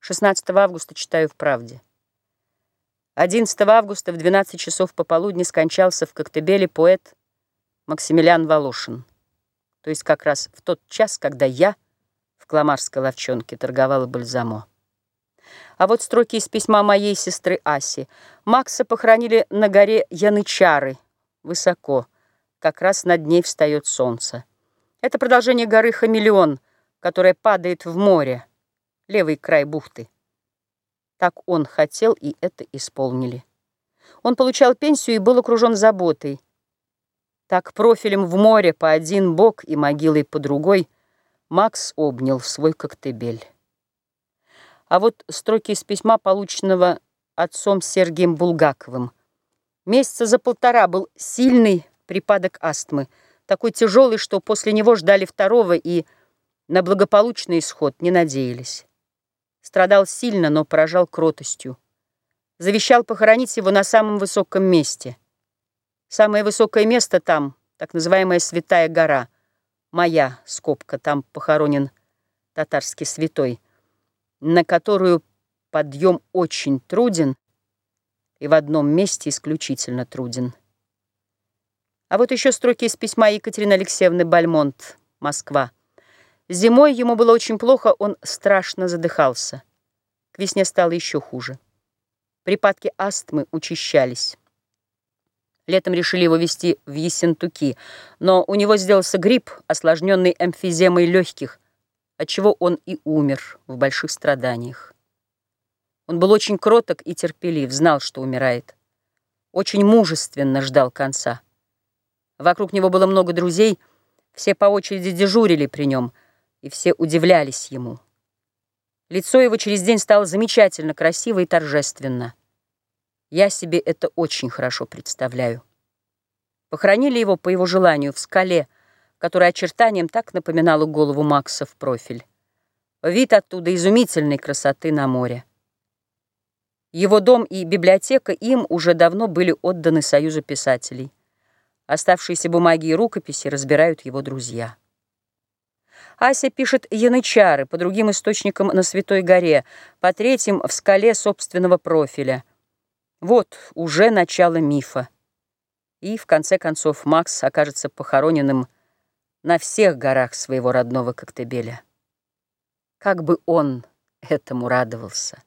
16 августа читаю в «Правде». 11 августа в 12 часов пополудни скончался в Коктебеле поэт Максимилиан Волошин. То есть как раз в тот час, когда я в Кламарской ловчонке торговала бальзамо. А вот строки из письма моей сестры Аси. Макса похоронили на горе Янычары, высоко. Как раз над ней встает солнце. Это продолжение горы Хамелеон, которая падает в море левый край бухты. Так он хотел, и это исполнили. Он получал пенсию и был окружен заботой. Так профилем в море по один бок и могилой по другой Макс обнял свой коктебель. А вот строки из письма, полученного отцом Сергием Булгаковым. Месяца за полтора был сильный припадок астмы, такой тяжелый, что после него ждали второго и на благополучный исход не надеялись. Страдал сильно, но поражал кротостью. Завещал похоронить его на самом высоком месте. Самое высокое место там, так называемая Святая гора. Моя скобка, там похоронен татарский святой, на которую подъем очень труден и в одном месте исключительно труден. А вот еще строки из письма Екатерины Алексеевны Бальмонт, Москва. Зимой ему было очень плохо, он страшно задыхался. К весне стало еще хуже. Припадки астмы учащались. Летом решили его везти в Ессентуки, но у него сделался грипп, осложненный эмфиземой легких, отчего он и умер в больших страданиях. Он был очень кроток и терпелив, знал, что умирает. Очень мужественно ждал конца. Вокруг него было много друзей, все по очереди дежурили при нем — и все удивлялись ему. Лицо его через день стало замечательно красиво и торжественно. Я себе это очень хорошо представляю. Похоронили его по его желанию в скале, которая очертанием так напоминала голову Макса в профиль. Вид оттуда изумительной красоты на море. Его дом и библиотека им уже давно были отданы Союзу писателей. Оставшиеся бумаги и рукописи разбирают его друзья. Ася пишет янычары, по другим источникам на Святой горе, по третьим в скале собственного профиля. Вот уже начало мифа. И, в конце концов, Макс окажется похороненным на всех горах своего родного Коктебеля. Как бы он этому радовался.